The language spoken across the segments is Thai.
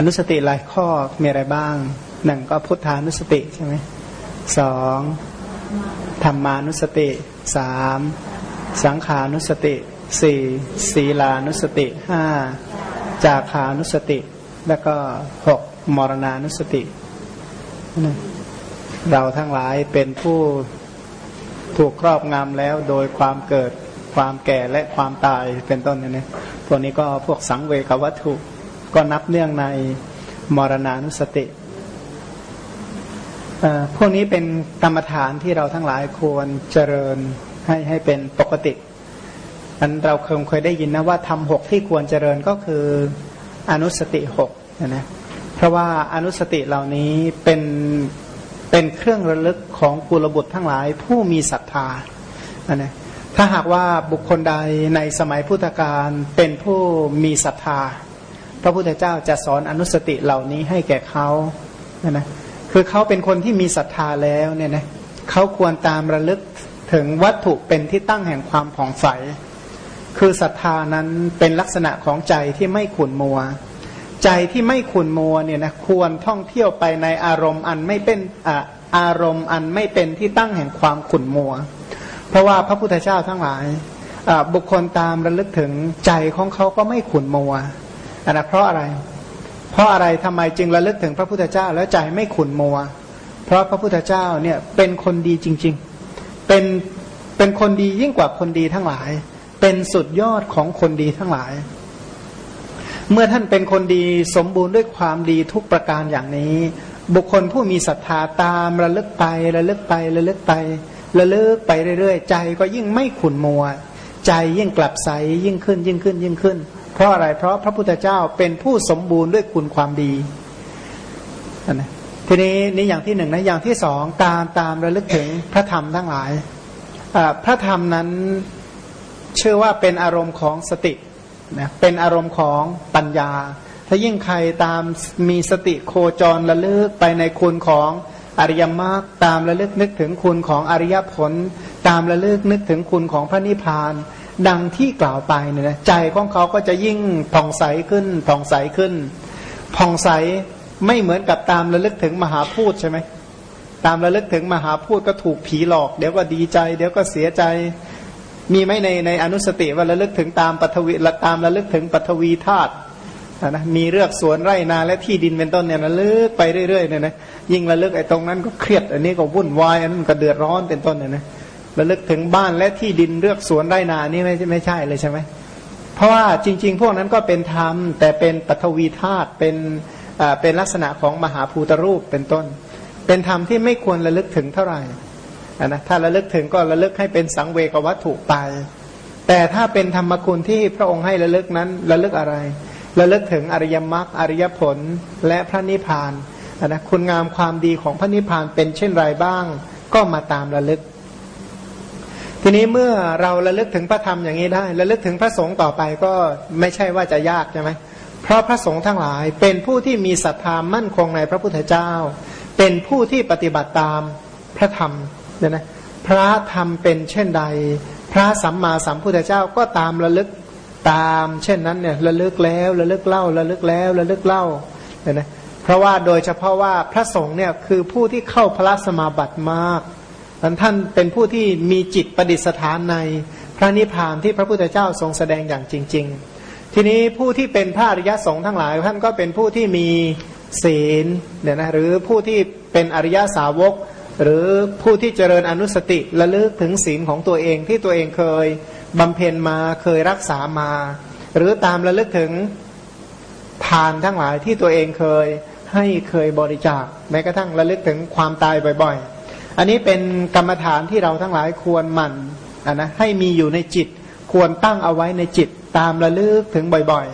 อนุสติหลายข้อมีอะไรบ้างหนึ่งก็พุทธานุสติใช่ไหมสองธรรมานุสติสามสังขานุสติสี่ศีลานุสติห้าจาคานุสติ แล้วก็หกมรณานุสติ เราทั้งหลายเป็นผู้ถูกครอบงำแล้วโดยความเกิดความแก่และความตายเป็นต้นเนี่ยพวกนี้ก็พวกสังเวกวัตถุ ก็นับเนื่องในมรณานุสติพวกนี้เป็นกรรมฐานที่เราทั้งหลายควรเจริญให้ให้เป็นปกติอันเราเคยเคยได้ยินนะว่าทำหกที่ควรเจริญก็คืออนุสติหกนะเพราะว่าอนุสติเหล่านี้เป็นเป็นเครื่องระลึกของกุลบุตรทั้งหลายผู้มีศรัทธานะถ้าหากว่าบุคคลใดในสมัยพุทธกาลเป็นผู้มีศรัทธา พระพุทธเจ้าจะสอนอนุสติเหล่านี้ให้แก่เขานะนะคือเขาเป็นคนที่มีศรัทธาแล้วเนี่ยนะเขาควรตามระลึกถึงวัตถุเป็นที่ตั้งแห่งความผ่องใส คือศรัทธานั้นเป็นลักษณะของใจที่ไม่ขุนมัว ใจที่ไม่ขุนมัวเนี่ยนะควรท่องเที่ยวไปในอารมณ์อันไม่เป็นอารมณ์อันไม่เป็นที่ตั้งแห่งความขุนมัว เพราะว่าพระพุทธเจ้าทั้งหลายบุคคลตามระลึกถึงใจของเขาก็ไม่ขุนมัว อนะเพราะอะไร เพราะอะไรทำไมจึงระลึกถึงพระพุทธเจ้า แล้วใจไม่ขุนมัว เพราะพระพุทธเจ้าเนี่ยเป็นคนดีจริง ๆ เป็นเป็นคนดียิ่งกว่าคนดีทั้งหลาย เป็นสุดยอดของคนดีทั้งหลาย เมื่อท่านเป็นคนดีสมบูรณ์ด้วยความดีทุกประการอย่างนี้ บุคคลผู้มีศรัทธาตามระลึกไประลึกไประลึกไประลึกไปเรื่อยๆ ใจก็ยิ่งไม่ขุนมัว ใจยิ่งกลับใสยิ่งขึ้นยิ่งขึ้นยิ่งขึ้น เพราะอะไร เพราะพระพุทธเจ้าเป็นผู้สมบูรณ์ด้วยคุณความดีนะทีนี้นี่อย่างที่หนึ่งนะอย่างที่สองการตามระลึกถึงพระธรรมทั้งหลายพระธรรมนั้นเชื่อว่าเป็นอารมณ์ของสตินะเป็นอารมณ์ของปัญญา ถ้ายิ่งใครตามมีสติโคจรระลึกไปในคุณของอริยมรรคตามระลึกนึกถึงคุณของอริยผล ตามระลึกนึกถึงคุณของพระนิพพาน ดังที่กล่าวไปเนี่ยนะใจของเขาก็จะยิ่งผ่องใสขึ้นผ่องใสขึ้นผ่องใสไม่เหมือนกับตามระลึกถึงมหาพูดใช่ไหมตามระลึกถึงมหาพูดก็ถูกผีหลอก เดี๋ยวก็ดีใจ เดี๋ยวก็เสียใจ มีไหมในในอนุสติว่าระลึกถึงตามปฐวีตามระลึกถึงปฐวีธาตุนะมีเลือกสวนไร่นาและที่ดินเป็นต้นเนี่ยนะลิกไปเรื่อยๆเนี่ยนะยิ่งระลึกไอ้ตรงนั้นก็เครียด อันนี้ก็วุ่นวายอันนั้นก็เดือดร้อนเป็นต้นเนี่ยนะ ระลึกถึงบ้านและที่ดินเลือกสวนไร่นานี่ไม่ไม่ใช่เลยใช่ไหมเพราะว่าจริง ๆ พวกนั้นก็เป็นธรรม แต่เป็นปฐวีธาตุเป็นอ่าเป็นลักษณะของมหาภูตรูปเป็นต้น เป็นธรรมที่ไม่ควรระลึกถึงเท่าไหร่นะถ้าระลึกถึงก็ระลึกให้เป็นสังเวกวัตถุไป แต่ถ้าเป็นธรรมคุณที่พระองค์ให้ระลึกนั้นระลึกอะไร ระลึกถึงอริยมรรคอริยผลและพระนิพพานนะคุณงามความดีของพระนิพพานเป็นเช่นไรบ้าง ก็มาตามระลึก ทีนี้เมื่อเราระลึกถึงพระธรรมอย่างนี้ได้ระลึกถึงพระสงฆ์ต่อไปก็ไม่ใช่ว่าจะยากใช่ไหมเพราะพระสงฆ์ทั้งหลายเป็นผู้ที่มีศรัทธามั่นคงในพระพุทธเจ้า เป็นผู้ที่ปฏิบัติตามพระธรรมเนี่ยนะพระธรรมเป็นเช่นใด พระสัมมาสัมพุทธเจ้าก็ตามระลึกตาม เช่นนั้นเนี่ยระลึกแล้วระลึกเล่าระลึกแล้วระลึกเล่าเห็นไหมเพราะว่าโดยเฉพาะว่าพระสงฆ์เนี่ยคือผู้ที่เข้าพระสมาบัติมาก ท่านเป็นผู้ที่มีจิตประดิษฐานในพระนิพพานที่พระพุทธเจ้าทรงแสดงอย่างจริง ๆ ทีนี้ผู้ที่เป็นพระอริยสงฆ์ทั้งหลาย ท่านก็เป็นผู้ที่มีศีลเนี่ยนะหรือผู้ที่เป็นอริยสาวก หรือผู้ที่เจริญอนุสติระลึกถึงศีลของตัวเองที่ตัวเองเคยบำเพ็ญมาเคยรักษามา หรือตามระลึกถึงทานทั้งหลายที่ตัวเองเคยให้เคยบริจาคแม้กระทั่งระลึกถึงความตายบ่อยๆ อันนี้เป็นกรรมฐานที่เราทั้งหลายควรหมั่นนนะให้มีอยู่ในจิต ควรตั้งเอาไว้ในจิตตามระลึกถึงบ่อย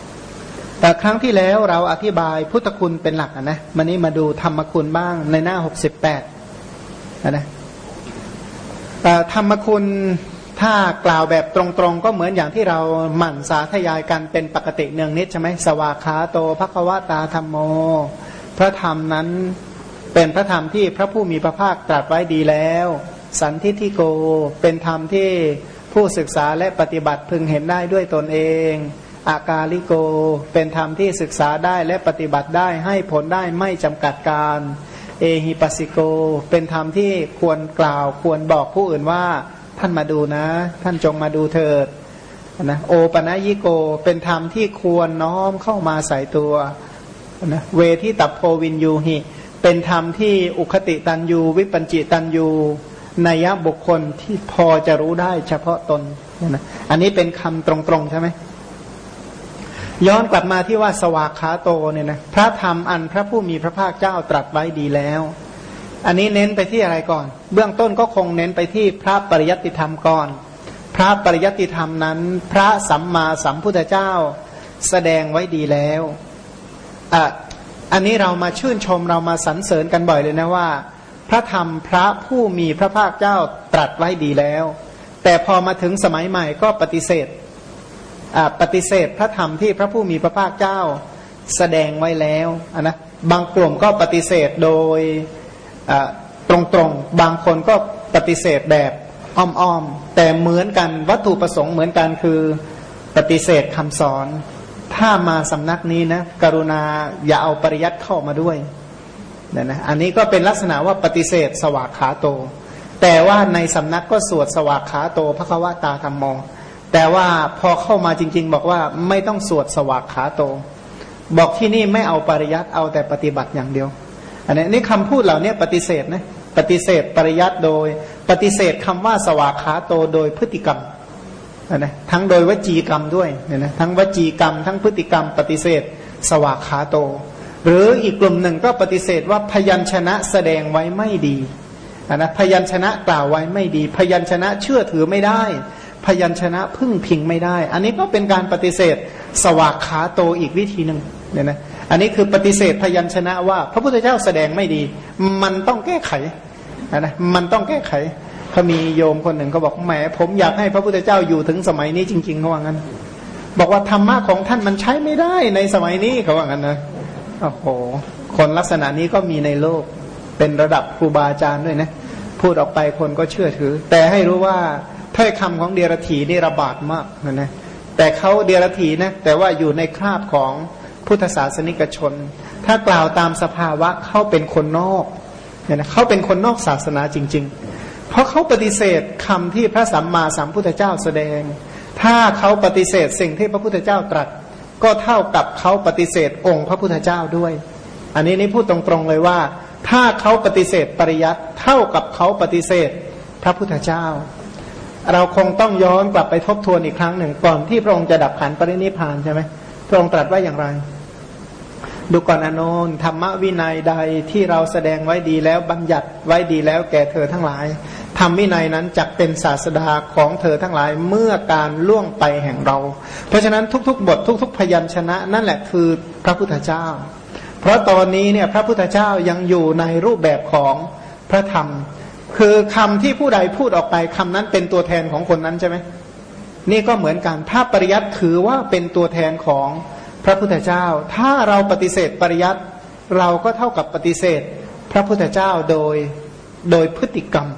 ๆ แต่ครั้งที่แล้วเราอธิบายพุทธคุณเป็นหลักนะมันนี้มาดูธรรมคุณบ้างในหน้าหกสิบแปดนะธรรมคุณถ้ากล่าวแบบตรงๆ ก็เหมือนอย่างที่เราหมั่นสาธยายกันเป็นปกติเนืองนิดใช่ไหมสวากขาโตภควตาธรรมโม พระธรรมนั้น เป็นพระธรรมที่พระผู้มีพระภาคตรัสไว้ดีแล้ว สันทิทิโกเป็นธรรมที่ผู้ศึกษาและปฏิบัติพึงเห็นได้ด้วยตนเอง อากาลิโก เป็นธรรมที่ศึกษาได้และปฏิบัติได้ให้ผลได้ไม่จำกัดการ เอหิปัสสิโก เป็นธรรมที่ควรกล่าวควรบอกผู้อื่นว่าท่านมาดูนะ ท่านจงมาดูเถิดนะโอปะยิโก เป็นธรรมที่ควรน้อมเข้ามาใส่ตัวนะเวที่ตับโพวินยูหิ เป็นธรรมที่อุคติตันยูวิปัญจิตันยูนัยบุคคลที่พอจะรู้ได้เฉพาะตนนะอันนี้เป็นคำตรงๆใช่ไหมย้อนกลับมาที่ว่าสวากขาโตเนี่ยนะพระธรรมอันพระผู้มีพระภาคเจ้าตรัสไว้ดีแล้ว อันนี้เน้นไปที่อะไรก่อน เบื้องต้นก็คงเน้นไปที่พระปริยัติธรรมก่อน พระปริยัติธรรมนั้น พระสัมมาสัมพุทธเจ้าแสดงไว้ดีแล้ว อันนี้เรามาชื่นชมเรามาสรรเสริญกันบ่อยเลยนะว่า พระธรรมพระผู้มีพระภาคเจ้าตรัสไว้ดีแล้ว แต่พอมาถึงสมัยใหม่ก็ปฏิเสธปฏิเสธพระธรรมที่พระผู้มีพระภาคเจ้าแสดงไว้แล้วนะบางกลุ่มก็ปฏิเสธโดยตรงๆ บางคนก็ปฏิเสธแบบอ้อมๆ แต่เหมือนกันวัตถุประสงค์เหมือนกันคือปฏิเสธคำสอน ถ้ามาสำนักนี้นะกรุณาอย่าเอาปริยัติเข้ามาด้วยนี่ยนะอันนี้ก็เป็นลักษณะว่าปฏิเสธ สวากขาโต แต่ว่าในสำนักก็สวดสวากขาโตพระควตาธรรมโมแต่ว่าพอเข้ามาจริง ๆ บอกว่าไม่ต้องสวดสวากขาโต บอกที่นี่ไม่เอาปริยัติเอาแต่ปฏิบัติอย่างเดียว อันนี้นี่คำพูดเหล่านี้ปฏิเสธนะปฏิเสธปริยัติโดย ปฏิเสธคำว่าสวากขาโตโดยพฤติกรรม นะทั้งโดยวจีกรรมด้วยเนี่ยนะทั้งวจีกรรม ทั้งพฤติกรรมปฏิเสธ สวากขาโต หรืออีกกลุ่มหนึ่งก็ปฏิเสธว่าพยัญชนะแสดงไว้ไม่ดีนะพยัญชนะกล่าวไว้ไม่ดี พยัญชนะเชื่อถือไม่ได้ พยัญชนะพึ่งพิงไม่ได้ อันนี้ก็เป็นการปฏิเสธ สวากขาโตอีกวิธีหนึ่งเนี่ยนะอันนี้คือปฏิเสธพยัญชนะว่า พระพุทธเจ้าแสดงไม่ดี มันต้องแก้ไขนะมันต้องแก้ไข เขามีโยมคนหนึ่งก็บอกแหมผมอยากให้พระพุทธเจ้าอยู่ถึงสมัยนี้จริงๆเขาว่างั้น บอกว่าธรรมะของท่านมันใช้ไม่ได้ในสมัยนี้เขาว่างั้นนะโอ้โหคนลักษณะนี้ก็มีในโลก เป็นระดับครูบาอาจารย์ด้วยนะพูดออกไปคนก็เชื่อถือ แต่ให้รู้ว่าถ้อยคำของเดียรถีนี่ระบาดมากนะนะแต่เขาเดียรถีนะแต่ว่าอยู่ในคราบของพุทธศาสนิกชน ถ้ากล่าวตามสภาวะเขาเป็นคนนอกเนี่ยนะเขาเป็นคนนอกศาสนาจริง ๆ เพราะเขาปฏิเสธคำที่พระสัมมาสัมพุทธเจ้าแสดง ถ้าเขาปฏิเสธสิ่งที่พระพุทธเจ้าตรัส ก็เท่ากับเขาปฏิเสธองค์พระพุทธเจ้าด้วย อันนี้นี่พูดตรงๆเลยว่า ถ้าเขาปฏิเสธปริยัติเท่ากับเขาปฏิเสธพระพุทธเจ้า เราคงต้องย้อนกลับไปทบทวนอีกครั้งหนึ่งก่อนที่พระองค์จะดับขันปรินิพานใช่ไหมพระองค์ตรัสว่าอย่างไร ดูก่อนอนนธรรมวินัยใดที่เราแสดงไว้ดีแล้วบัญญัติไว้ดีแล้วแก่เธอทั้งหลายธรรมวินัยนั้นจะเป็นศาสดาของเธอทั้งหลายเมื่อการล่วงไปแห่งเรา เพราะฉะนั้นทุก ๆ บททุก ๆ พยัญชนะ นั่นแหละคือพระพุทธเจ้า เพราะตอนนี้เนี่ยพระพุทธเจ้ายังอยู่ในรูปแบบของพระธรรม คือคำที่ผู้ใดพูดออกไปคำนั้นเป็นตัวแทนของคนนั้นใช่ไหมนี่ก็เหมือนกันถ้าปริยัติถือว่าเป็นตัวแทนของ พระพุทธเจ้า ถ้าเราปฏิเสธปริยัติเราก็เท่ากับปฏิเสธ พระพุทธเจ้าโดยโดยพฤติกรรม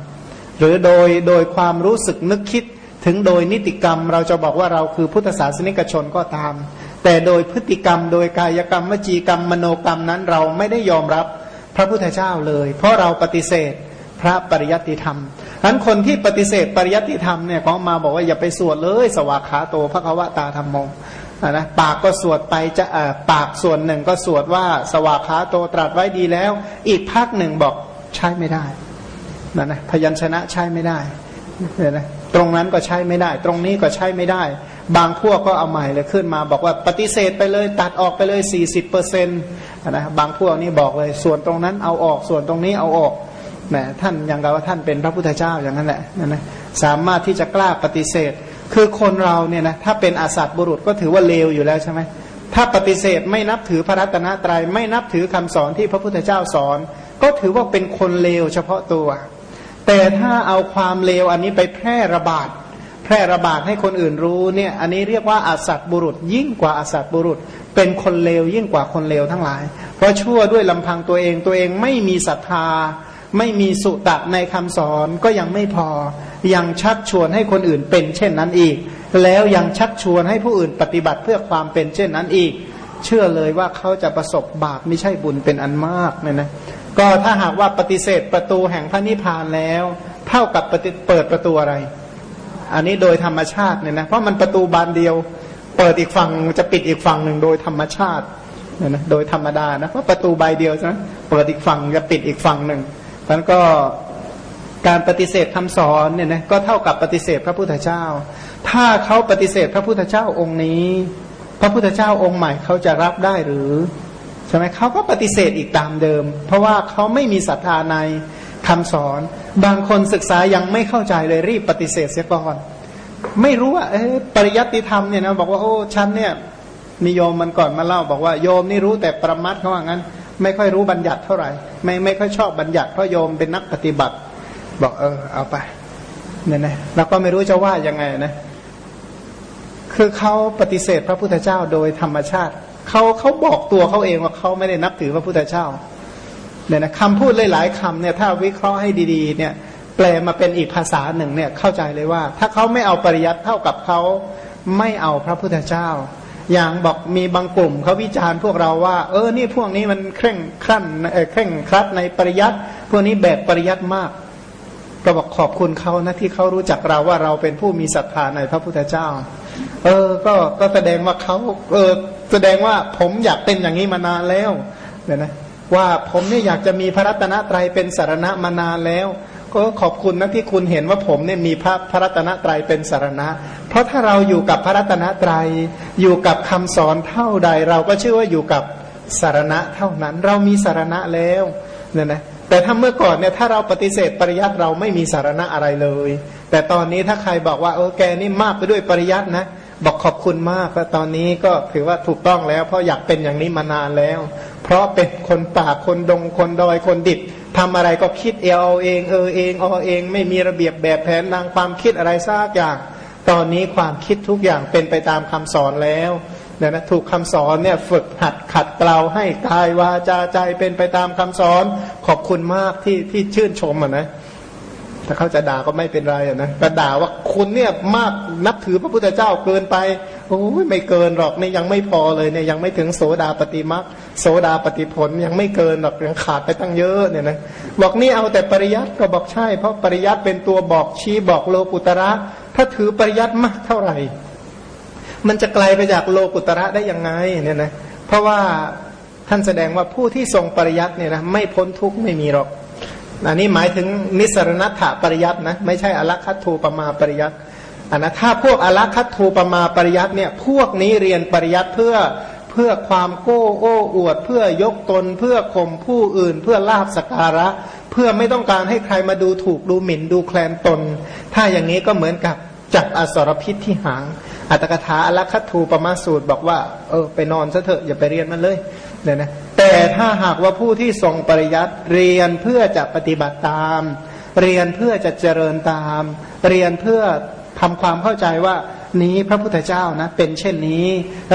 หรือโดยโดยความรู้สึกนึกคิดถึงโดยนิติกรรม เราจะบอกว่าเราคือพุทธศาสนิกชนก็ตาม แต่โดยพฤติกรรม โดยกายกรรมวจีกรรมมโนกรรมนั้นเราไม่ได้ยอมรับพระพุทธเจ้าเลย เพราะเราปฏิเสธพระปริยัติธรรมนั้นคนที่ปฏิเสธปริยัติธรรมเนี่ยของมาบอกว่าอย่าไปสวดเลย สวากขาโตพระควตาธรรมโม นะปากก็สวดไปจะปากส่วนหนึ่งก็สวดว่าสวากขาโตตรัสไว้ดีแล้ว อีกภาคหนึ่งบอกใช้ไม่ได้นั่นนะพยัญชนะใช้ไม่ได้เนี่ยนะตรงนั้นก็ใช้ไม่ได้ ตรงนี้ก็ใช้ไม่ได้ บางพวกก็เอาใหม่เลยขึ้นมา บอกว่าปฏิเสธไปเลยตัดออกไปเลยสี่สิบเปอร์เซ็นต์นะบางพวกนี่บอกเลยส่วนตรงนั้นเอาออกส่วนตรงนี้เอาออกแหมท่านอย่างกับว่าท่านเป็นพระพุทธเจ้าอย่างนั้นแหละนะนะสามารถที่จะกล้าปฏิเสธ คือคนเราเนี่ยนะถ้าเป็นอาสัตบุรุษก็ถือว่าเลวอยู่แล้วใช่ไหมถ้าปฏิเสธไม่นับถือพระรัตนตรยัยไม่นับถือคำสอนที่พระพุทธเจ้าสอน ก็ถือว่าเป็นคนเลวเฉพาะตัว แต่ถ้าเอาความเลวอันนี้ไปแพร่ระบาด แพร่ระบาดให้คนอื่นรู้เนี่ยอันนี้เรียกว่าอาสัตบุรุษ ยิ่งกว่าอาสัตบุรุษ เป็นคนเลวยิ่งกว่าคนเลวทั้งหลาย เพราะชั่วด้วยลำพังตัวเองตัวเองไม่มีศรัทธา ไม่มีสุตะในคำสอนก็ยังไม่พอ ยังชักชวนให้คนอื่นเป็นเช่นนั้นอีก แล้วยังชักชวนให้ผู้อื่นปฏิบัติเพื่อความเป็นเช่นนั้นอีก เชื่อเลยว่าเขาจะประสบบาปไม่ใช่บุญเป็นอันมากเนี่ยนะก็ถ้าหากว่าปฏิเสธประตูแห่งพระนิพพานแล้ว เท่ากับเปิดประตูอะไร อันนี้โดยธรรมชาติเนี่ยนะเพราะมันประตูบานเดียว เปิดอีกฝั่งจะปิดอีกฝั่งหนึ่งโดยธรรมชาติเนี่ยนะโดยธรรมดานะเพราะประตูใบเดียวใช่ไหมเปิดอีกฝั่งจะปิดอีกฝั่งหนึ่งมันก็ การปฏิเสธคำสอนเนี่ยนะก็เท่ากับปฏิเสธพระพุทธเจ้า ถ้าเขาปฏิเสธพระพุทธเจ้าองค์นี้ พระพุทธเจ้าองค์ใหม่เขาจะรับได้หรือใช่ไหมเขาก็ปฏิเสธอีกตามเดิม เพราะว่าเขาไม่มีศรัทธาในคำสอน บางคนศึกษายังไม่เข้าใจเลยรีบปฏิเสธเสียก่อนไม่รู้ว่าปริยัติธรรมเนี่ยนะบอกว่าโอ้ฉันเนี่ยมีโยมมันก่อนมาเล่า บอกว่าโยมนี่รู้แต่ประมัดเขาว่างั้น ไม่ค่อยรู้บัญญัติเท่าไหร่ ไม่ไม่ค่อยชอบบัญญัติเพราะโยมเป็นนักปฏิบัติ บอกเออเอาไปเนี่ยนะเราก็ไม่รู้จะว่ายังไงนะ คือเขาปฏิเสธพระพุทธเจ้าโดยธรรมชาติเขาเขาบอกตัวเขาเองว่าเขาไม่ได้นับถือพระพุทธเจ้าเนี่ยนะคำพูดหลายๆคำเนี่ย ถ้าวิเคราะห์ให้ดีๆ เนี่ย แปลมาเป็นอีกภาษาหนึ่งเนี่ยเข้าใจเลยว่า ถ้าเขาไม่เอาปริยัติเท่ากับเขาไม่เอาพระพุทธเจ้า อย่างบอกมีบางกลุ่มเขาวิจารณ์พวกเราว่า เออนี่พวกนี้มันเคร่งครั่นเคร่งครัดในปริยัติพวกนี้แบกปริยัติมาก ก็บอกขอบคุณเขานะที่เขารู้จักเราว่าเราเป็นผู้มีศรัทธาในพระพุทธเจ้า เออ ก็ก็แสดงว่าเขาเออแสดงว่าผมอยากเป็นอย่างนี้มานานแล้วเนี่ยนะว่าผมเนี่ยอยากจะมีพระรัตนตรัยเป็นสารณะมานานแล้ว ก็ขอบคุณนะที่คุณเห็นว่าผมเนี่ยมีพระพระรัตนตรัยเป็นสารณะ เพราะถ้าเราอยู่กับพระรัตนตรัยอยู่กับคำสอนเท่าใด เราก็เชื่อว่าอยู่กับสารณะเท่านั้น เรามีสารณะแล้วเนี่ยนะ แต่ถ้าเมื่อก่อนเนี่ยถ้าเราปฏิเสธปริยัติเราไม่มีสารณะอะไรเลย แต่ตอนนี้ถ้าใครบอกว่าเออแกนี่มากไปด้วยปริยัตินะบอกขอบคุณมากแล้วตอนนี้ก็ถือว่าถูกต้องแล้ว เพราะอยากเป็นอย่างนี้มานานแล้ว เพราะเป็นคนป่าคนดงคนดอยคนดิบทำอะไรก็คิดเอเอาเองเออเองเอาเอง ไม่มีระเบียบแบบแผนนางความคิดอะไรซากอย่าง ตอนนี้ความคิดทุกอย่างเป็นไปตามคำสอนแล้วเนี่ยนะถูกคำสอนเนี่ยฝึกหัดขัดเกลาให้กายวาจาใจเป็นไปตามคำสอน ขอบคุณมากที่ที่ชื่นชมอะนะถ้าเขาจะด่าก็ไม่เป็นไรนะแต่ด่าว่าคุณเนี่ยมากนับถือพระพุทธเจ้าเกินไปโอ้ยไม่เกินหรอกนี่ยังไม่พอเลยเนี่ยยังไม่ถึงโสดาปฏิมักโสดาปฏิผลยังไม่เกินหรอกยังขาดไปตั้งเยอะเนี่ยนะบอกนี่เอาแต่ปริยัติก็บอกใช่ เพราะปริยัติเป็นตัวบอกชี้บอกโลกุตระ ถ้าถือปริยัติมากเท่าไหร่ มันจะไกลไปจากโลกุตระได้ยังไงเนี่ยนะเพราะว่า ท่านแสดงว่าผู้ที่ทรงปริยัติเนี่ยนะไม่พ้นทุกข์ไม่มีหรอกอันนี้หมายถึงนิสรณัตถปริยัตินะไม่ใช่อลักขัตถูปมาปริยัติอันนะถ้าพวกอลักขัตถูปมาปริยัติเนี่ยพวกนี้เรียนปริยัติเพื่อเพื่อความโก้โอ้อวด เพื่อยกตน เพื่อข่มผู้อื่น เพื่อลาบสการะ เพื่อไม่ต้องการให้ใครมาดูถูกดูหมิ่นดูแคลนตน ถ้าอย่างนี้ก็เหมือนกับจับอสรพิษที่หางอัตกถาอลักขัตถูปมาสูตรบอกว่าเออไปนอนซะเถอะอย่าไปเรียนมันเลย เนี่ยนะแต่ถ้าหากว่าผู้ที่ทรงปริยัติเรียนเพื่อจะปฏิบัติตาม เรียนเพื่อจะเจริญตาม เรียนเพื่อทำความเข้าใจว่านี้พระพุทธเจ้านะเป็นเช่นนี้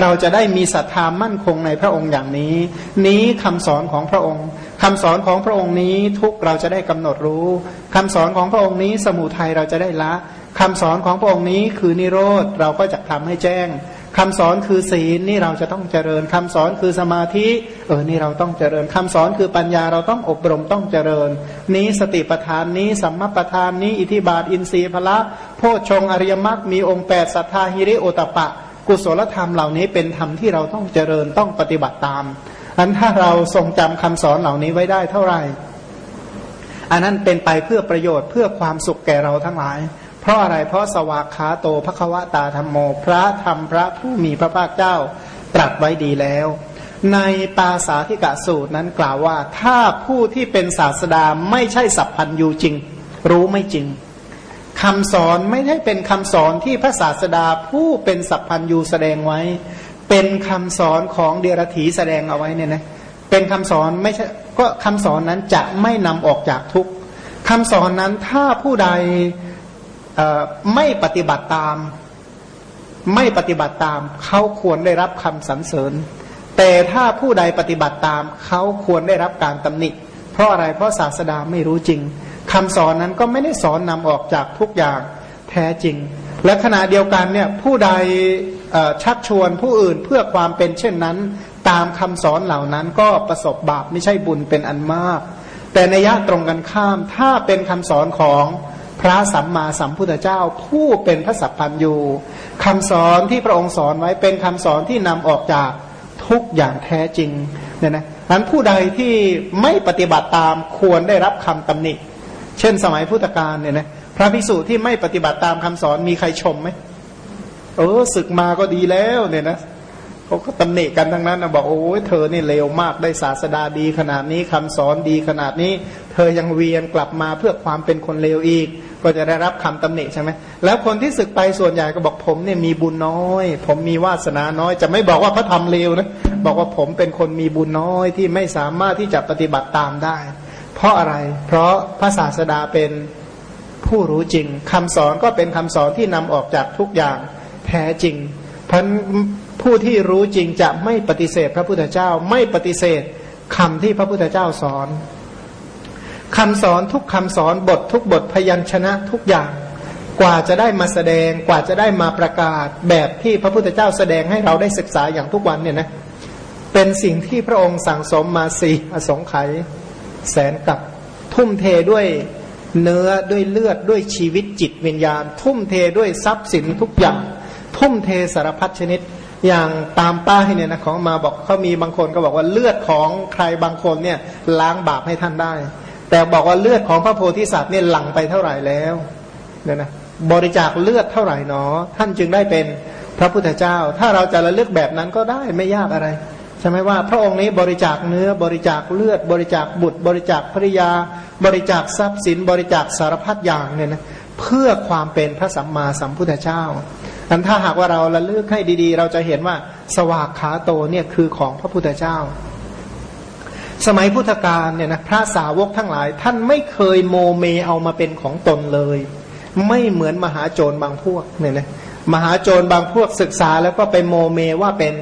เราจะได้มีศรัทธามั่นคงในพระองค์อย่างนี้ นี้คำสอนของพระองค์คำสอนของพระองค์นี้ทุกเราจะได้กำหนดรู้คำสอนของพระองค์นี้สมุทัยเราจะได้ละคำสอนของพระองค์นี้คือนิโรธเราก็จะทำให้แจ้ง คำสอนคือศีลนี่เราจะต้องเจริญคำสอนคือสมาธิเออนี่เราต้องเจริญคำสอนคือปัญญาเราต้องอบรมต้องเจริญ นี้สติปัฏฐานนี้สัมมาปัฏฐานนี้อิทิบาทอินทรีย์พละโพชฌงอริยมรรคมีองค์แปดศรัทธาหิริโอตปะ กุศลธรรมเหล่านี้เป็นธรรมที่เราต้องเจริญต้องปฏิบัติตามอันถ้าเราทรงจำคำสอนเหล่านี้ไว้ได้เท่าไหร่อันนั้นเป็นไปเพื่อประโยชน์เพื่อความสุขแก่เราทั้งหลาย เพราะอะไรเพราะสวากขาโตภควตาธรรมโม พระธรรมพระผู้มีพระภาคเจ้าตรัสไว้ดีแล้ว ในปาสาธิกะสูตรนั้นกล่าวว่า ถ้าผู้ที่เป็นศาสดาไม่ใช่สัพพัญยูจริง รู้ไม่จริงคำสอนไม่ได้เป็นคำสอนที่พระศาสดาผู้เป็นสัพพัญยูแสดงไว้ เป็นคำสอนของเดรธีแสดงเอาไว้เนี่ยนะเป็นคำสอนไม่ใช่ก็คำสอนนั้นจะไม่นำออกจากทุกคำสอนนั้นถ้าผู้ใด ไม่ปฏิบัติตาม ไม่ปฏิบัติตาม เขาควรได้รับคำสรรเสริญ แต่ถ้าผู้ใดปฏิบัติตาม เขาควรได้รับการตำหนิ เพราะอะไรเพราะศาสดาไม่รู้จริงคำสอนนั้นก็ไม่ได้สอนนำออกจากทุกอย่างแท้จริง และขณะเดียวกันเนี่ยผู้ใดชักชวนผู้อื่นเพื่อความเป็นเช่นนั้น ตามคำสอนเหล่านั้นก็ประสบบาปไม่ใช่บุญเป็นอันมาก แต่ในยะตรงกันข้ามถ้าเป็นคำสอนของ พระสัมมาสัมพุทธเจ้าผู้เป็นพระสัพพันยูคำสอนที่พระองค์สอนไว้เป็นคำสอนที่นำออกจากทุกอย่างแท้จริงเนี่ยนะนั้นผู้ใดที่ไม่ปฏิบัติตามควรได้รับคำตำหนิ เช่นสมัยพุทธกาลเนี่ยนะพระภิกษุที่ไม่ปฏิบัติตามคำสอนมีใครชมไหมเออศึกมาก็ดีแล้วเนี่ยนะเขาก็ตำหนิกันทั้งนั้นนะบอกโอ้ยเธอนี่เลวมากได้ศาสดาดีขนาดนี้คำสอนดีขนาดนี้ เธอยังเวียนกลับมาเพื่อความเป็นคนเลวอีก ก็จะได้รับคำตำหนิใช่ไหมแล้วคนที่ศึกไปส่วนใหญ่ก็บอกผมเนี่ยมีบุญน้อย ผมมีวาสนาน้อย จะไม่บอกว่าเขาทาเลวนะบอกว่าผมเป็นคนมีบุญน้อยที่ไม่สามารถที่จะปฏิบัติตามได้ เพราะอะไร เพราะพระศาสดาเป็นผู้รู้จริงคำสอนก็เป็นคำสอนที่นำออกจากทุกอย่างแท้จริงพันผู้ที่รู้จริงจะไม่ปฏิเสธพระพุทธเจ้าไม่ปฏิเสธคำที่พระพุทธเจ้าสอน คำสอนทุกคำสอนบททุกบทพยัญชนะทุกอย่าง กว่าจะได้มาแสดงกว่าจะได้มาประกาศแบบที่พระพุทธเจ้าแสดงให้เราได้ศึกษาอย่างทุกวันเนี่ยนะเป็นสิ่งที่พระองค์สั่งสมมาสี่อสงไขยแสนกับทุ่มเทด้วยเนื้อด้วยเลือดด้วยชีวิตจิตวิญญาณ ทุ่มเทด้วยทรัพย์สินทุกอย่าง ทุ่มเทสารพัดชนิดอย่างตามป้ายเนี่ยนะของมาบอกเขามีบางคนก็บอกว่าเลือดของใครบางคนเนี่ยล้างบาปให้ท่านได้ แต่บอกว่าเลือดของพระโพธิสัตว์เนี่ยหลั่งไปเท่าไหร่แล้วเนี่ยนะบริจาคเลือดเท่าไหร่หนอ ท่านจึงได้เป็นพระพุทธเจ้า ถ้าเราจะระลึกแบบนั้นก็ได้ไม่ยากอะไรใช่ไหมว่า พระองค์นี้บริจาคเนื้อบริจาคเลือด บริจาคบุตร บริจาคภริยา บริจาคทรัพย์สิน บริจาคสารพัดอย่างเนี่ยนะเพื่อความเป็นพระสัมมาสัมพุทธเจ้าอันถ้าหากว่าเราระลึกให้ดีๆ เราจะเห็นว่าสวากขาโตเนี่ยคือของพระพุทธเจ้า สมัยพุทธกาลเนี่ยนะพระสาวกทั้งหลาย ท่านไม่เคยโมเมเอามาเป็นของตนเลย ไม่เหมือนมหาโจรบางพวกเนี่ยนะมหาโจรบางพวกศึกษาแล้วก็ไปโมเมว่าเป็น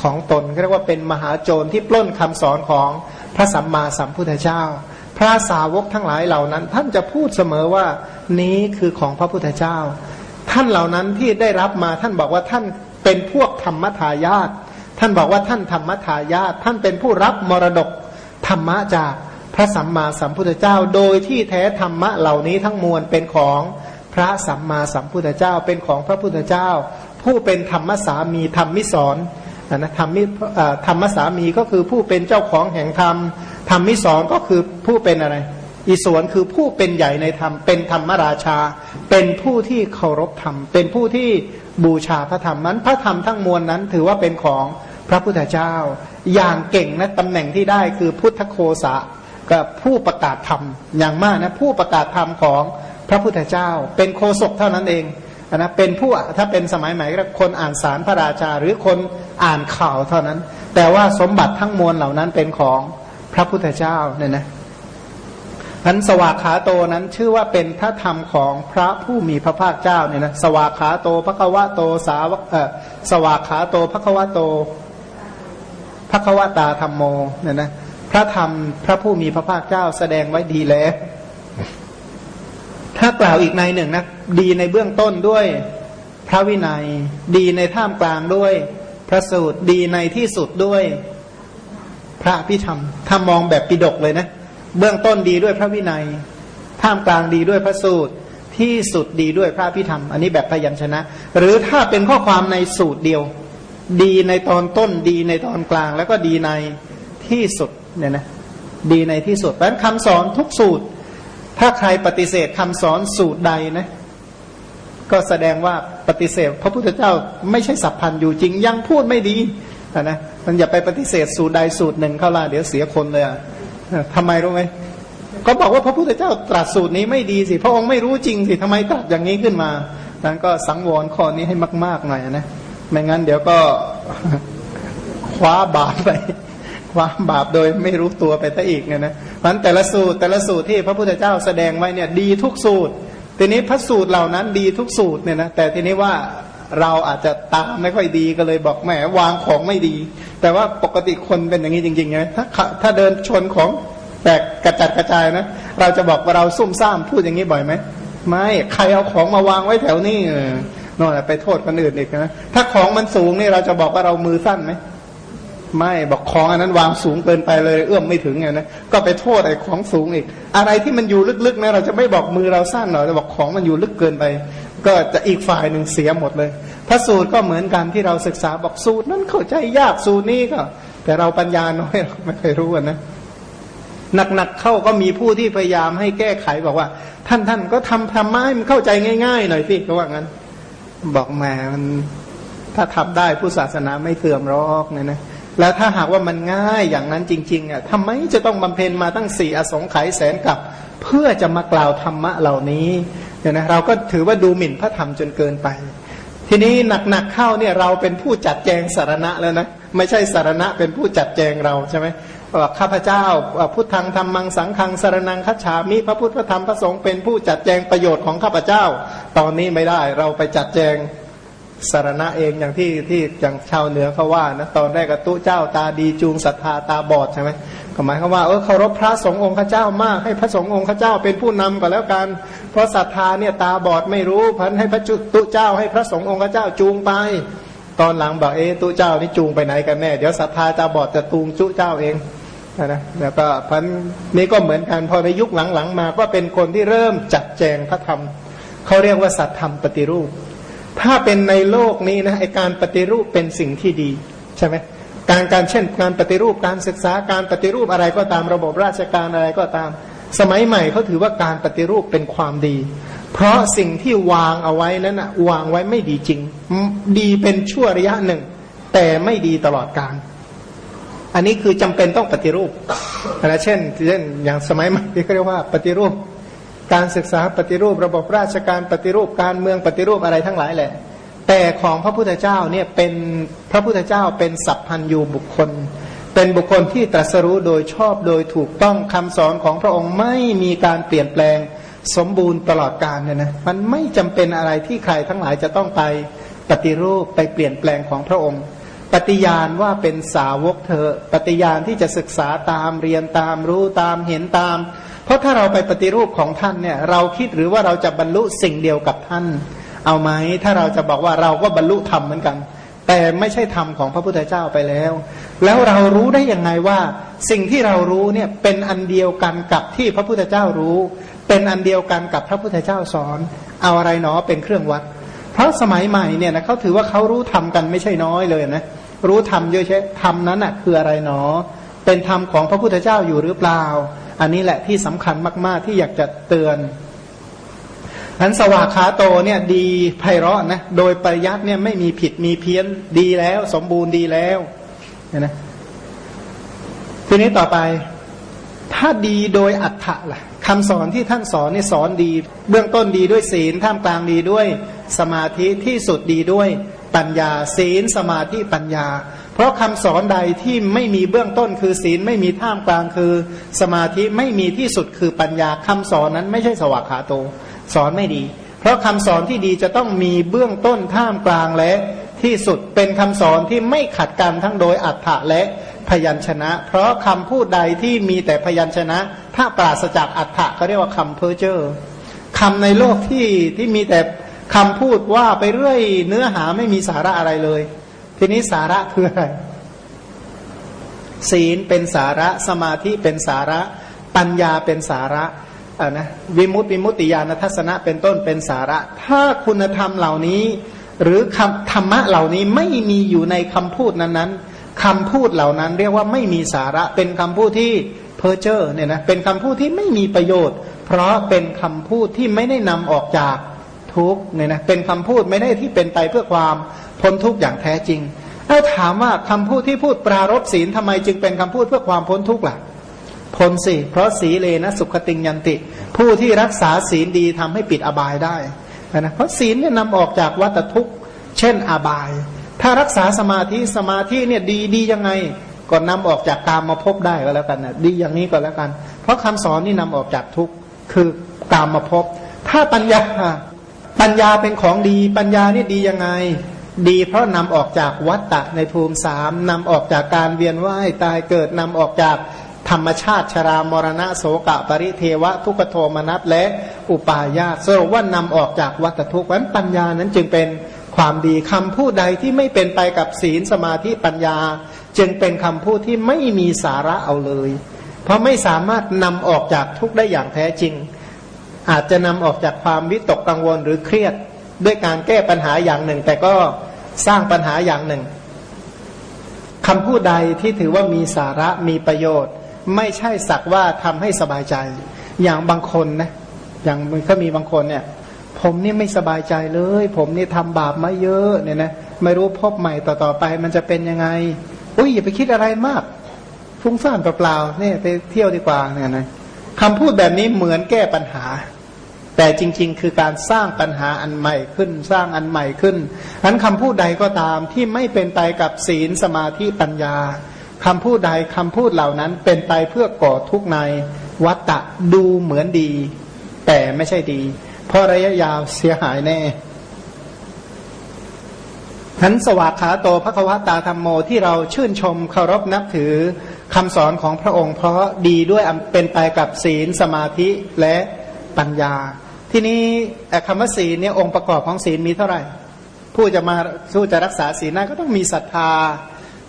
ของตนเรียกว่าเป็นมหาโจรที่ปล้นคำสอนของพระสัมมาสัมพุทธเจ้า พระสาวกทั้งหลายเหล่านั้น ท่านจะพูดเสมอว่านี้คือของพระพุทธเจ้า ท่านเหล่านั้นที่ได้รับมาท่านบอกว่าท่านเป็นพวกธรรมทายาทท่านบอกว่าท่านธรรมทายาทท่านเป็นผู้รับมรดก ธรรมะจากพระสัมมาสัมพุทธเจ้า โดยที่แท้ธรรมะเหล่านี้ทั้งมวลเป็นของพระสัมมาสัมพุทธเจ้า เป็นของพระพุทธเจ้า ผู้เป็นธรรมสามีธรรมมิสอนนะธรรมิธรรมสามีก็คือผู้เป็นเจ้าของแห่งธรรมธรรมมิสอนก็คือผู้เป็นอะไร อิสวนคือผู้เป็นใหญ่ในธรรม เป็นธรรมราชา เป็นผู้ที่เคารพธรรม เป็นผู้ที่บูชาพระธรรมนั้น พระธรรมทั้งมวลนั้นถือว่าเป็นของ พระพุทธเจ้า อย่างเก่งนะตำแหน่งที่ได้คือพุทธโคสะกับผู้ประกาศธรรมอย่างมากนะผู้ประกาศธรรมของพระพุทธเจ้า เป็นโคศกเท่านั้นเองนะเป็นผู้ถ้าเป็นสมัยใหม่ก็คนอ่านสารพระราชา หรือคนอ่านข่าวเท่านั้น แต่ว่าสมบัติทั้งมวลเหล่านั้นเป็นของพระพุทธเจ้าเนี่ยนะพันสวากขาโตนั้นชื่อว่าเป็นพระธรรมของพระผู้มีพระภาคเจ้าเนี่ยนะสวากขาโตพระควะโตสาวเออสวากขาโตพระควะโต พระควตาธรรมโมเนี่ยนะพระธรรมพระผู้มีพระภาคเจ้าแสดงไว้ดีแล้ว ถ้ากล่าวอีกในหนึ่งนะดีในเบื้องต้นด้วยพระวินัย ดีในท่ามกลางด้วย พระสูตรดีในที่สุดด้วย พระพิธรรมถ้ามองแบบปิดกเลยนะ เบื้องต้นดีด้วยพระวินัย ท่ามกลางดีด้วยพระสูตรที่สุดดีด้วยพระพิธรรม อันนี้แบบพยัญชนะ หรือถ้าเป็นข้อความในสูตรเดียว ดีในตอนต้นดีในตอนกลาง แล้วก็ดีในที่สุดเนี่ยนะดีในที่สุดเพราะฉะนั้นคำสอนทุกสูตร ถ้าใครปฏิเสธคำสอนสูตรใดนะ ก็แสดงว่าปฏิเสธ พระพุทธเจ้าไม่ใช่สัพพันธ์อยู่จริงยังพูดไม่ดีนะมันอย่าไปปฏิเสธสูตรใดสูตรหนึ่งเข้าละเดี๋ยวเสียคนเลยอะทำไมรู้ไหมก็บอกว่าพระพุทธเจ้าตรัสสูตรนี้ไม่ดีสิ พระองค์ไม่รู้จริงสิทำไมตรัสอย่างนี้ขึ้นมาดังนั้นก็สังวรข้อนี้ให้มาก ๆ หน่อยนะ ไม่งั้นเดี๋ยวก็คว้าบาปไปคว้าบาปโดยไม่รู้ตัวไปซะอีกเนี่ยนะเพราะแต่ละสูตรแต่ละสูตรที่พระพุทธเจ้าแสดงไว้เนี่ยดีทุกสูตร ทีนี้พระสูตรเหล่านั้นดีทุกสูตรเนี่ยนะแต่ทีนี้ว่าเราอาจจะตามไม่ค่อยดีก็เลยบอกแหมวางของไม่ดี แต่ว่าปกติคนเป็นอย่างนี้จริงๆไงถ้าถ้าเดินชนของแตกกระจัดกระจายนะ เราจะบอกว่าเราซุ่มซ่ามพูดอย่างนี้บ่อยไหมไม่ใครเอาของมาวางไว้แถวนี้ นอนไปโทษคนอื่นอีกนะถ้าของมันสูงนี่เราจะบอกว่าเรามือสั้นไหมไม่บอกของอันนั้นวางสูงเกินไปเลย เอื้อมไม่ถึงไงนะก็ไปโทษไอ้ของสูงอีก อะไรที่มันอยู่ลึกๆนะเราจะไม่บอกมือเราสั้นหรอกจะบอกของมันอยู่ลึกเกินไป ก็จะอีกฝ่ายหนึ่งเสียหมดเลย พระสูตรก็เหมือนกันที่เราศึกษาบอกสูตรนั้นเข้าใจยากสูตรนี้ก็ แต่เราปัญญาน้อยเราไม่เคยรู้นะหนักๆเข้าก็มีผู้ที่พยายามให้แก้ไขบอกว่า ท่านท่านก็ทำทำมาให้มันเข้าใจง่าย ๆ หน่อยสิก็ว่างั้น บอกแมมันถ้าทำได้ผู้ศาสนาไม่เสื่อมรอกเนี่ยนะแล้วถ้าหากว่ามันง่ายอย่างนั้นจริง ๆอะทำไมจะต้องบำเพ็ญมาตั้งสี่อสงไขยแสนกับ เพื่อจะมากล่าวธรรมะเหล่านี้เนี่ยนะเราก็ถือว่าดูหมิ่นพระธรรมจนเกินไป ทีนี้หนักๆเข้าเนี่ยเราเป็นผู้จัดแจงสารณะแล้วนะไม่ใช่สารณะเป็นผู้จัดแจงเราใช่ไหม ข้าพเจ้าพุทธังธรรมังสังฆังสารนังคัจฉามิพระพุทธพระธรรมพระสงฆ์เป็นผู้จัดแจงประโยชน์ของข้าพเจ้า ตอนนี้ไม่ได้เราไปจัดแจงสารณะเองอย่างที่ที่อย่างชาวเหนือเขาว่านะตอนแรกตุเจ้าตาดีจูงศรัทธาตาบอดใช่ไหมหมายความว่าเออเคารพพระสงฆ์องค์ข้าเจ้ามากให้พระสงฆ์องค์ข้าเจ้าเป็นผู้นำก็แล้วกัน เพราะศรัทธาเนี่ยตาบอดไม่รู้พันให้พระจุตุเจ้าให้พระสงฆ์องค์ข้าเจ้าจูงไป ตอนหลังบอกเอตุเจ้านี่จูงไปไหนกันแน่ เดี๋ยวศรัทธาตาบอดจะตูงจุเจ้าเอง นะแล้วก็พันนี้ก็เหมือนกันพอในยุคหลังๆมา ก็เป็นคนที่เริ่มจัดแจงพระธรรมเขาเรียกว่าสัตธรรมปฏิรูป ถ้าเป็นในโลกนี้นะไอการปฏิรูปเป็นสิ่งที่ดีใช่ไหมการการเช่นการปฏิรูปการศึกษาการปฏิรูปอะไรก็ตามระบบราชการอะไรก็ตาม สมัยใหม่เขาถือว่าการปฏิรูปเป็นความดี เพราะสิ่งที่วางเอาไว้นั้นนะวางไว้ไม่ดีจริง ดีเป็นชั่วระยะหนึ่ง แต่ไม่ดีตลอดกาล อันนี้คือจำเป็นต้องปฏิรูปนะเช่นเช่นอย่างสมัยใหม่ที่เขาเรียกว่าปฏิรูป การศึกษาปฏิรูประบบราชการปฏิรูปการเมืองปฏิรูปอะไรทั้งหลายแหละ แต่ของพระพุทธเจ้าเนี่ยเป็นพระพุทธเจ้าเป็นสัพพัญยูบุคคล เป็นบุคคลที่ตรัสรู้โดยชอบโดยถูกต้องคำสอนของพระองค์ไม่มีการเปลี่ยนแปลงสมบูรณ์ตลอดกาลเนี่ยนะมันไม่จำเป็นอะไรที่ใครทั้งหลายจะต้องไปปฏิรูปไปเปลี่ยนแปลงของพระองค์ ปฏิญาณว่าเป็นสาวกเธอ ปฏิญาณที่จะศึกษาตามเรียนตามรู้ตามเห็นตาม เพราะถ้าเราไปปฏิรูปของท่านเนี่ยเราคิดหรือว่าเราจะบรรลุสิ่งเดียวกับท่าน เอาไหมถ้าเราจะบอกว่าเราก็บรรลุธรรมเหมือนกัน แต่ไม่ใช่ธรรมของพระพุทธเจ้าไปแล้ว แล้วเรารู้ได้ยังไงว่า สิ่งที่เรารู้เนี่ยเป็นอันเดียวกันกับที่พระพุทธเจ้ารู้ เป็นอันเดียวกันกับพระพุทธเจ้าสอน เอาอะไรเนาะเป็นเครื่องวัด เพราะสมัยใหม่เนี่ยนะเขาถือว่าเขารู้ธรรมกันไม่ใช่น้อยเลยนะ รู้ธรรมเยอะใช่ธรรมนั้นอะคืออะไรเนาะเป็นธรรมของพระพุทธเจ้าอยู่หรือเปล่า อันนี้แหละที่สำคัญมากๆที่อยากจะเตือนอันสวากขาโตเนี่ยดีไพเราะนะโดยปริยัติเนี่ยไม่มีผิดมีเพี้ยนดีแล้ว สมบูรณ์ดีแล้วนะทีนี้ต่อไป ถ้าดีโดยอัฏฐะล่ะคำสอนที่ท่านสอนนี่สอนดี เบื้องต้นดีด้วยศีลท่ามกลางดีด้วย สมาธิที่สุดดีด้วย ปัญญา ศีลสมาธิปัญญา เพราะคำสอนใดที่ไม่มีเบื้องต้นคือศีลไม่มีท่ามกลางคือสมาธิไม่มีที่สุดคือปัญญาคำสอนนั้นไม่ใช่สวากขาโต สอนไม่ดี เพราะคำสอนที่ดีจะต้องมีเบื้องต้นท่ามกลางและที่สุดเป็นคำสอนที่ไม่ขัดกันทั้งโดยอัฏฐะและพยัญชนะ เพราะคำพูดใดที่มีแต่พยัญชนะ ถ้าปราศจากอัฏฐะเขาเรียกว่าคำเพ้อเจ้อคำในโลกที่ที่มีแต่ คำพูดว่าไปเรื่อยเนื้อหาไม่มีสาระอะไรเลย ทีนี้สาระคืออะไร ศีลเป็นสาระสมาธิเป็นสาระ ปัญญาเป็นสาระอ่านะวิมุตติวิมุตติญาณทัศนะเป็นต้นเป็นสาระ ถ้าคุณธรรมเหล่านี้ หรือคำธรรมะเหล่านี้ไม่มีอยู่ในคำพูดนั้นๆคำพูดเหล่านั้น เรียกว่าไม่มีสาระเป็นคำพูดที่เพอร์เจอร์เนี่ยนะเป็นคำพูดที่ไม่มีประโยชน์ เพราะเป็นคำพูดที่ไม่ได้นำออกจาก ทุกเนี่ยนะเป็นคำพูดไม่ได้ที่เป็นไปเพื่อความพ้นทุกข์อย่างแท้จริงถ้าถามว่าคำพูดที่พูดปรารบศีลทำไมจึงเป็นคำพูดเพื่อความพ้นทุกข์ล่ะพ้นสิเพราะสีเลนะสุขติงยันติ ผู้ที่รักษาศีลดีทำให้ปิดอบายได้นะเพราะศีลเนี่ยนำออกจากวัฏทุกข์ เช่นอบาย ถ้ารักษาสมาธิสมาธิเนี่ยดีดียังไงก็นำออกจากกามมาพบได้ก็แล้วกันนะดีอย่างนี้ก็แล้วกัน เพราะคำสอนนี่นำออกจากทุกข์คือกามมาพบ ถ้าปัญญา ปัญญาเป็นของดี ปัญญานี่ดียังไง ดีเพราะนำออกจากวัฏฏะในภูมิสามนำออกจากการเวียนว่ายตายเกิดนำออกจากธรรมชาติชรามรณะโสกะปริเทวะ ทุกโทมนัสและอุปาญาตสรุปว่านำออกจากวัฏทุกข์นั้นปัญญานั้นจึงเป็นความดีคำพูดใดที่ไม่เป็นไปกับศีลสมาธิปัญญา จึงเป็นคำพูดที่ไม่มีสาระเอาเลย เพราะไม่สามารถนำออกจากทุกข์ได้อย่างแท้จริง อาจจะนำออกจากความวิตกกังวลหรือเครียด ด้วยการแก้ปัญหาอย่างหนึ่ง แต่ก็สร้างปัญหาอย่างหนึ่งคำพูดใดที่ถือว่ามีสาระมีประโยชน์ ไม่ใช่สักว่าทำให้สบายใจ อย่างบางคนนะอย่างมันก็มีบางคนเนี่ย ผมนี่ไม่สบายใจเลย ผมนี่ทำบาปมาเยอะเนี่ยนะไม่รู้พบใหม่ต่อๆไป มันจะเป็นยังไงอุ้ยอย่าไปคิดอะไรมากฟุ้งซ่านเปล่าๆเนี่ยไปเที่ยวดีกว่าเนี่ยนะคำพูดแบบนี้เหมือนแก้ปัญหา แต่จริง ๆ คือการสร้างปัญหาอันใหม่ขึ้น สร้างอันใหม่ขึ้นนั้นคำพูดใดก็ตามที่ไม่เป็นไปกับศีลสมาธิปัญญาคำพูดใดคำพูดเหล่านั้นเป็นไปเพื่อก่อทุกข์ในวัตตะดูเหมือนดี แต่ไม่ใช่ดี เพราะระยะยาวเสียหายแน่ทั้นสวากขาโตพระควตาธรรมโมที่เราชื่นชมเคารพนับถือคำสอนของพระองค์ เพราะดีด้วยเป็นไปกับศีลสมาธิและปัญญา ทีนี้คำว่าศีลเนี่ยองค์ประกอบของศีลมีเท่าไหร่ ผู้จะมาสู้จะรักษาศีลนั้นก็ต้องมีศรัทธา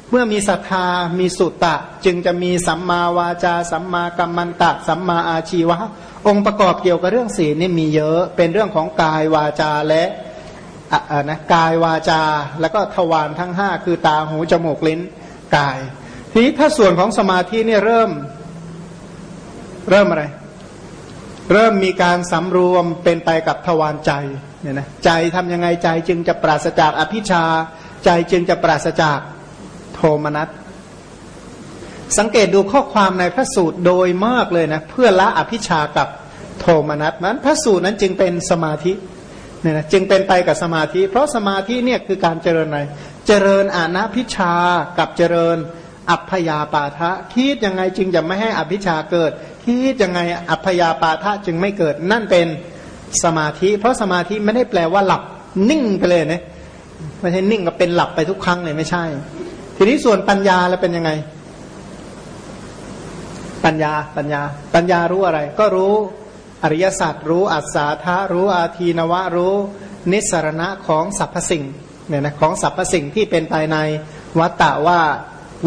เมื่อมีศรัทธามีสุตตะ จึงจะมีสัมมาวาจา สัมมากัมมันตะ สัมมาอาชีวะ องค์ประกอบเกี่ยวกับเรื่องศีลนี่มีเยอะเป็นเรื่องของกายวาจาและอะนะกายวาจา แล้วก็ทวารทั้งห้าคือตาหูจมูกลิ้นกาย ทีนี้ถ้าส่วนของสมาธิเนี่ยเริ่ม เริ่มอะไร เริ่มมีการสำรวมเป็นไปกับทวารใจเนี่ยนะใจทำยังไงใจจึงจะปราศจากอภิชา ใจจึงจะปราศจากโทมนัสสังเกตดูข้อความในพระสูตรโดยมากเลยนะเพื่อละอภิชากับโทมนัสนั้นพระสูตรนั้นจึงเป็นสมาธิเนี่ยนะจึงเป็นไปกับสมาธิ เพราะสมาธิเนี่ยคือการเจริญอะไรเจริญอานาพิชากับเจริญอัพยาปาทะคิดยังไงจึงจะไม่ให้อภิชาเกิด คิดยังไงอัพยาปาทะจึงไม่เกิด นั่นเป็นสมาธิ เพราะสมาธิไม่ได้แปลว่าหลับนิ่งไปเลยนะไม่ใช่นิ่งก็เป็นหลับไปทุกครั้งเลยไม่ใช่ ทีนี้ส่วนปัญญาแล้วเป็นยังไง ปัญญาปัญญา ปัญญารู้อะไร ก็รู้อริยสัจรู้อัศาธารู้อาทีนวะรู้ นิสรณะของสรรพสิ่งเนี่ยนะของสรรพสิ่งที่เป็นภายในวัตตะว่า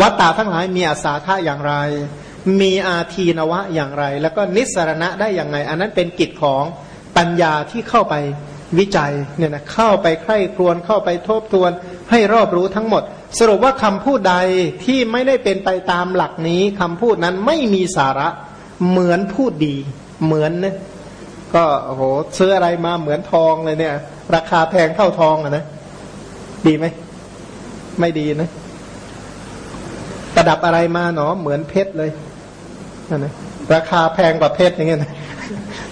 วัตตะทั้งหลายมีอัศาธาอย่างไร มีอาทีนวะอย่างไร แล้วก็นิสรณะได้อย่างไร อันนั้นเป็นกิจของปัญญาที่เข้าไปวิจัยเนี่ยนะเข้าไปใคร่ครวญเข้าไปทบทวน ให้รอบรู้ทั้งหมด สรุปว่าคำพูดใดที่ไม่ได้เป็นไปตามหลักนี้คำพูดนั้นไม่มีสาระเหมือนพูดดี เหมือนนะก็โหซื้ออะไรมาเหมือนทองเลยเนี่ย ราคาแพงเท่าทองอะนะดีไหมไม่ดีนะ ประดับอะไรมาหนอเหมือนเพชรเลย นะราคาแพงกว่าเพชรอย่างเงี้ยนะ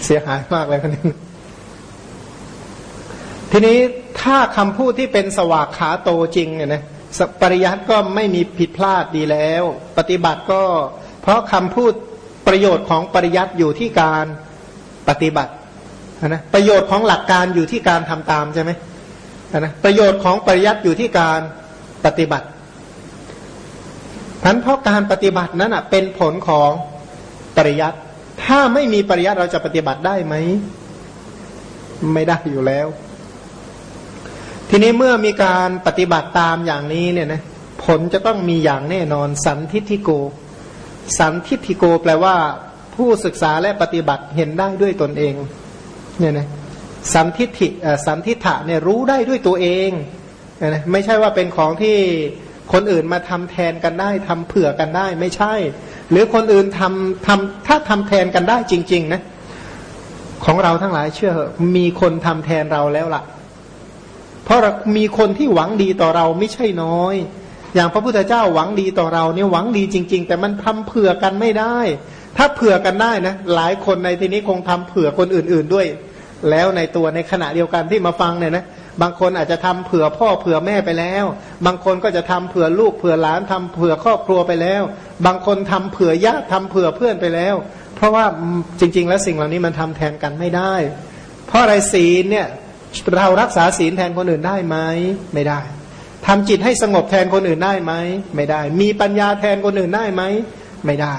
เสียหายมากเลยคนนี้ทีนี้ถ้าคำพูดที่เป็นสวากขาโตจริงเนี่ยนะปริยัติก็ไม่มีผิดพลาดดีแล้ว ปฏิบัติก็ เพราะคำพูดประโยชน์ของปริยัติอยู่ที่การปฏิบัตินะประโยชน์ของหลักการอยู่ที่การทำตามใช่ไหมนะประโยชน์ของปริยัติอยู่ที่การปฏิบัติพันเพราะการปฏิบัตินั้นอะเป็นผลของ ปริยัติถ้าไม่มีปริยัติเราจะปฏิบัติได้ไหม ไม่ได้อยู่แล้ว ทีนี้เมื่อมีการปฏิบัติตามอย่างนี้เนี่ยนะผลจะต้องมีอย่างแน่นอน สันทิฐิโก สันทิฐิโก แปลว่า ผู้ศึกษาและปฏิบัติเห็นได้ด้วยตนเอง เนี่ยนะสันทิฐิสันทิฐะเนี่ยรู้ได้ด้วยตัวเองนะไม่ใช่ว่าเป็นของที่คนอื่นมาทำแทนกันได้ทำเผื่อกันได้ ไม่ใช่ หรือคนอื่นทำทำถ้าทำแทนกันได้จริง ๆ นะ ของเราทั้งหลายเชื่อ มีคนทำแทนเราแล้วล่ะ เพราะมีคนที่หวังดีต่อเราไม่ใช่น้อย อย่างพระพุทธเจ้าหวังดีต่อเราเนี่ยหวังดีจริง ๆ แต่มันทำเผื่อกันไม่ได้ ถ้าเผื่อกันได้นะหลายคนในที่นี้คงทำเผื่อคนอื่น ๆด้วย แล้วในตัวในขณะเดียวกันที่มาฟังเนี่ยนะ บางคนอาจจะทำเผื่อพ่อเผื่อแม่ไปแล้ว บางคนก็จะทำเผื่อลูกเผื่อหลานทำเผื่อครอบครัวไปแล้ว บางคนทำเผื่อญาติทำเผื่อเพื่อนไปแล้ว เพราะว่าจริง ๆ แล้วสิ่งเหล่านี้มันทำแทนกันไม่ได้ เพราะอะไรศีลเนี่ยเรารักษาศีลแทนคนอื่นได้ไหมไม่ได้ทำจิตให้สงบแทนคนอื่นได้ไหมไม่ได้ มีปัญญาแทนคนอื่นได้ไหมไม่ได้